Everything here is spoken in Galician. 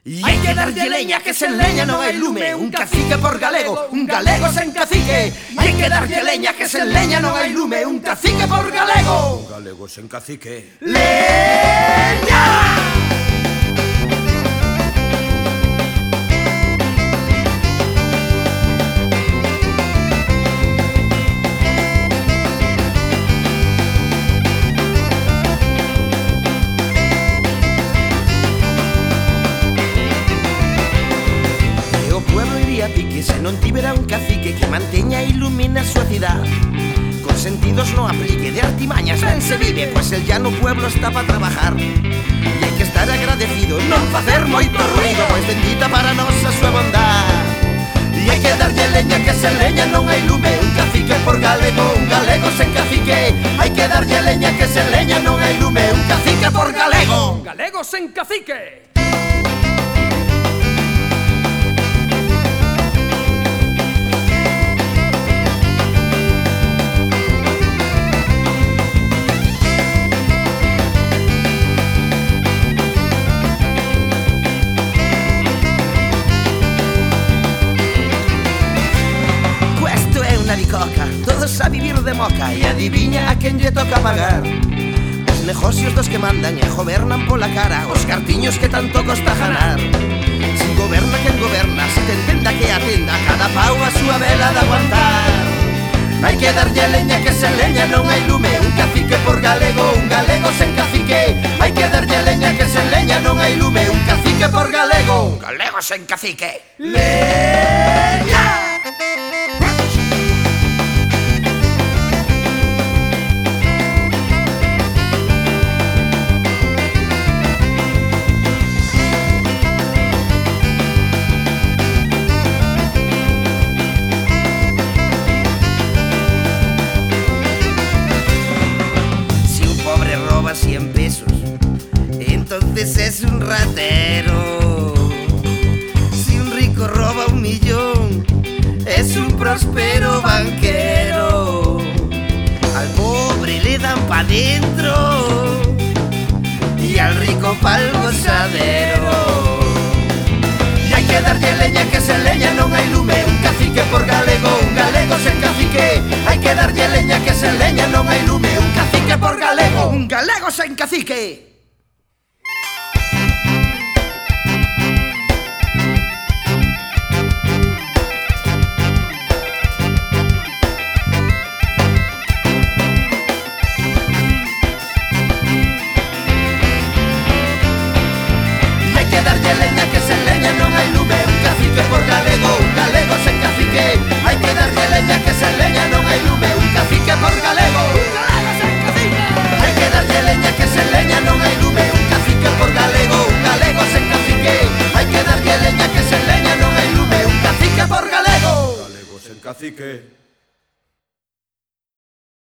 E hai que darlle leña que sen leña non hai lume Un cacique por galego, un galego sen cacique. E hai que darlle leña que sen leña non hai lume Un cacique por galego. Un galego sen cacique. Leña! que se non tibera un cacique que manteña e ilumina a súa cidade Con sentidos no aplique de artimañas ben se vive, pois el llano pueblo está para trabajar. E hai que estar agradecido, non facer moito ruido, pois bendita para nós a súa bondade E hai que darlle leña que se leña non hai lume Un cacique por galego, un galego sen cacique. Hai que darlle leña que se leña non hai lume Un cacique por galego. Un galego sen cacique. a vivir de moca e adiviña a quen lle toca pagar. Os negocios dos que mandan e gobernan pola cara Os cartiños que tanto costa ganar Se goberna quen goberna, se te entenda que atenda Cada pau a súa vela de aguantar. Hai que darlle leña que se leña non hai lume Un cacique por galego, un galego sen cacique Hai que darlle leña que se leña non hai lume Un cacique por galego, un galego sen cacique Leña. Ratero. Si un rico roba un millón, es un próspero banquero. Al pobre le dan pa' dentro y al rico pa'l gozadero. Y hay que darle leña que se leña non hai lume Un cacique por galego, un galego sen cacique Hai que darlle leña que se leña non hai lume Un cacique por galego, un galego sen cacique Así que